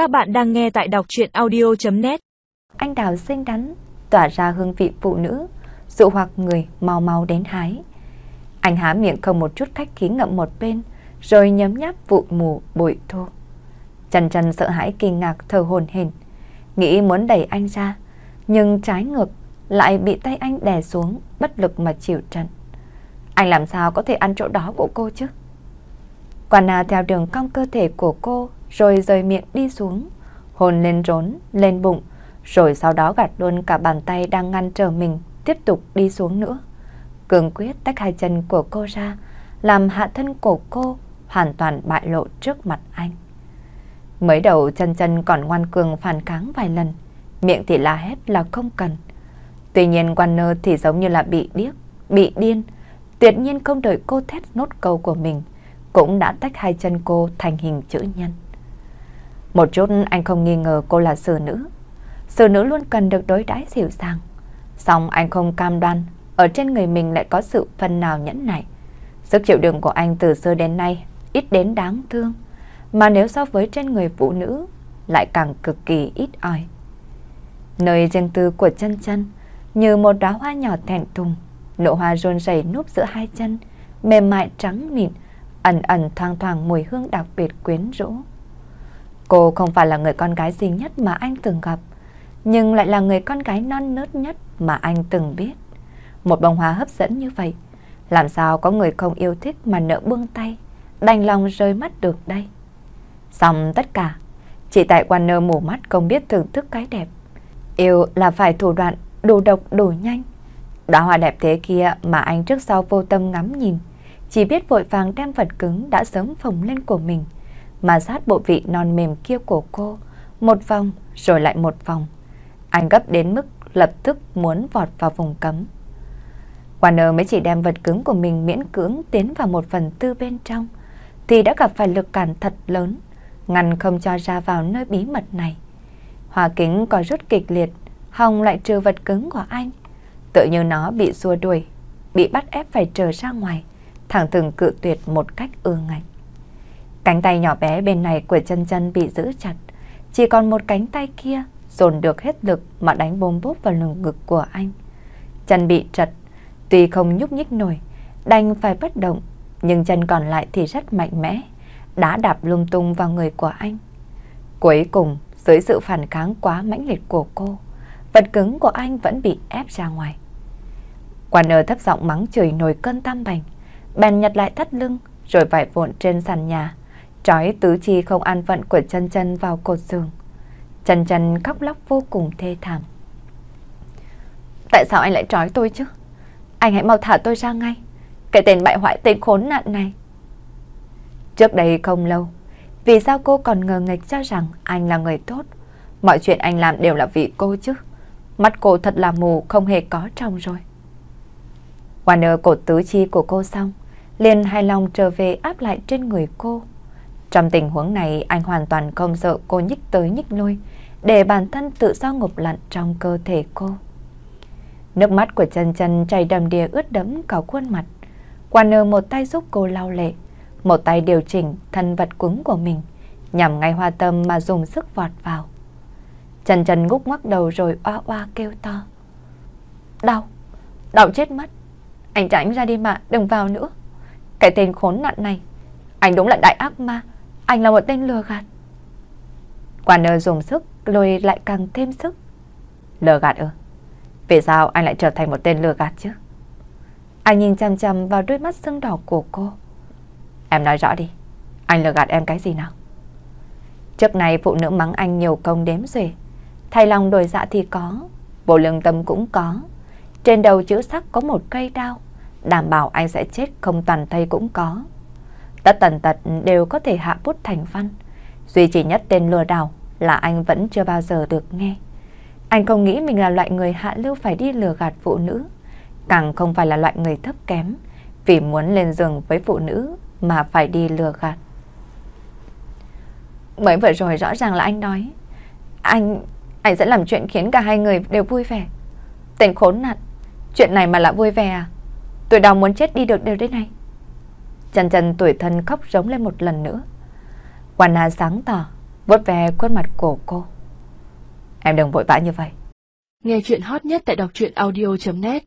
Các bạn đang nghe tại đọc chuyện audio.net Anh đào xinh đắn, tỏa ra hương vị phụ nữ, dụ hoặc người mau mau đến hái. Anh há miệng không một chút khách khí ngậm một bên, rồi nhấm nháp vụ mù bụi thô. Trần Trần sợ hãi kinh ngạc thở hồn hển, nghĩ muốn đẩy anh ra, nhưng trái ngược lại bị tay anh đè xuống, bất lực mà chịu trận. Anh làm sao có thể ăn chỗ đó của cô chứ? Quả nà theo đường cong cơ thể của cô rồi rời miệng đi xuống, hôn lên rốn, lên bụng, rồi sau đó gạt luôn cả bàn tay đang ngăn trở mình tiếp tục đi xuống nữa. Cường quyết tách hai chân của cô ra, làm hạ thân của cô hoàn toàn bại lộ trước mặt anh. Mới đầu chân chân còn ngoan cường phản kháng vài lần, miệng thì la hét là không cần. Tuy nhiên Warner thì giống như là bị điếc, bị điên, tuyệt nhiên không đợi cô thét nốt câu của mình, cũng đã tách hai chân cô thành hình chữ nhân. Một chút anh không nghi ngờ cô là xử nữ. Xử nữ luôn cần được đối đãi dịu dàng. Xong anh không cam đoan ở trên người mình lại có sự phần nào nhẫn nại. Sức chịu đựng của anh từ xưa đến nay ít đến đáng thương. Mà nếu so với trên người phụ nữ lại càng cực kỳ ít ỏi. Nơi riêng tư của chân chân như một đóa hoa nhỏ thẹn thùng. Nụ hoa rôn rẩy núp giữa hai chân, mềm mại trắng mịn, ẩn ẩn thoang thoảng mùi hương đặc biệt quyến rũ. Cô không phải là người con gái duy nhất mà anh từng gặp, nhưng lại là người con gái non nớt nhất mà anh từng biết. Một bông hoa hấp dẫn như vậy, làm sao có người không yêu thích mà nỡ buông tay, đành lòng rơi mắt được đây. Xong tất cả, chỉ tại Warner mù mắt không biết thưởng thức cái đẹp. Yêu là phải thủ đoạn đồ độc đồ nhanh. Đóa hoa đẹp thế kia mà anh trước sau vô tâm ngắm nhìn, chỉ biết vội vàng đem vật cứng đã sớm phồng lên của mình mà sát bộ vị non mềm kia của cô, một vòng rồi lại một vòng. Anh gấp đến mức lập tức muốn vọt vào vùng cấm. Warner mới chỉ đem vật cứng của mình miễn cưỡng tiến vào một phần tư bên trong, thì đã gặp phải lực cản thật lớn, ngăn không cho ra vào nơi bí mật này. Hòa kính có rút kịch liệt, Hồng lại trừ vật cứng của anh. Tự như nó bị xua đuổi, bị bắt ép phải trở ra ngoài, thẳng thừng cự tuyệt một cách ưa ngạch. Cánh tay nhỏ bé bên này của chân chân bị giữ chặt, chỉ còn một cánh tay kia dồn được hết lực mà đánh bôm bốp vào lưng ngực của anh. Chân bị trật, tuy không nhúc nhích nổi, đành phải bất động, nhưng chân còn lại thì rất mạnh mẽ, đã đạp lung tung vào người của anh. Cuối cùng, dưới sự phản kháng quá mãnh liệt của cô, vật cứng của anh vẫn bị ép ra ngoài. Warner thấp giọng mắng chửi nổi cơn tam bành, bèn nhặt lại thắt lưng rồi vải vụn trên sàn nhà, trói tứ chi không an phận của chân chân vào cột giường. Chân chân khóc lóc vô cùng thê thảm. Tại sao anh lại trói tôi chứ? Anh hãy mau thả tôi ra ngay. Cái tên bại hoại tên khốn nạn này. Trước đây không lâu, vì sao cô còn ngờ nghịch cho rằng anh là người tốt? Mọi chuyện anh làm đều là vì cô chứ. Mắt cô thật là mù không hề có trong rồi. Warner cột tứ chi của cô xong, liền hài lòng trở về áp lại trên người cô. Trong tình huống này anh hoàn toàn không sợ cô nhích tới nhích lui để bản thân tự do ngục lặn trong cơ thể cô. Nước mắt của chân chân chảy đầm đìa ướt đẫm cả khuôn mặt. Warner một tay giúp cô lau lệ, một tay điều chỉnh thân vật cứng của mình, nhằm ngay hoa tâm mà dùng sức vọt vào. Chân chân ngúc ngoắc đầu rồi oa oa kêu to. Đau, đau chết mất. Anh tránh ra đi mà, đừng vào nữa. Cái tên khốn nạn này, anh đúng là đại ác ma, anh là một tên lừa gạt. Warner dùng sức, lôi lại càng thêm sức. Lừa gạt ư? Vì sao anh lại trở thành một tên lừa gạt chứ? Anh nhìn chằm chằm vào đôi mắt sưng đỏ của cô. Em nói rõ đi, anh lừa gạt em cái gì nào? Trước này phụ nữ mắng anh nhiều công đếm xuể, thay lòng đổi dạ thì có, bộ lương tâm cũng có. Trên đầu chữ sắc có một cây đao, đảm bảo anh sẽ chết không toàn thây cũng có. Tất tần tật đều có thể hạ bút thành văn. Duy chỉ nhất tên lừa đảo là anh vẫn chưa bao giờ được nghe. Anh không nghĩ mình là loại người hạ lưu phải đi lừa gạt phụ nữ, càng không phải là loại người thấp kém, vì muốn lên giường với phụ nữ mà phải đi lừa gạt. Mới vừa rồi rõ ràng là anh nói, anh, anh sẽ làm chuyện khiến cả hai người đều vui vẻ. Tên khốn nạn, chuyện này mà lại vui vẻ à? Tôi đau muốn chết đi được đều đây này. Chân chân tuổi thân khóc rống lên một lần nữa. Wanna sáng tỏ, vuốt ve khuôn mặt của cô. Em đừng vội vã như vậy. Nghe chuyện hot nhất tại đọc truyện audio.net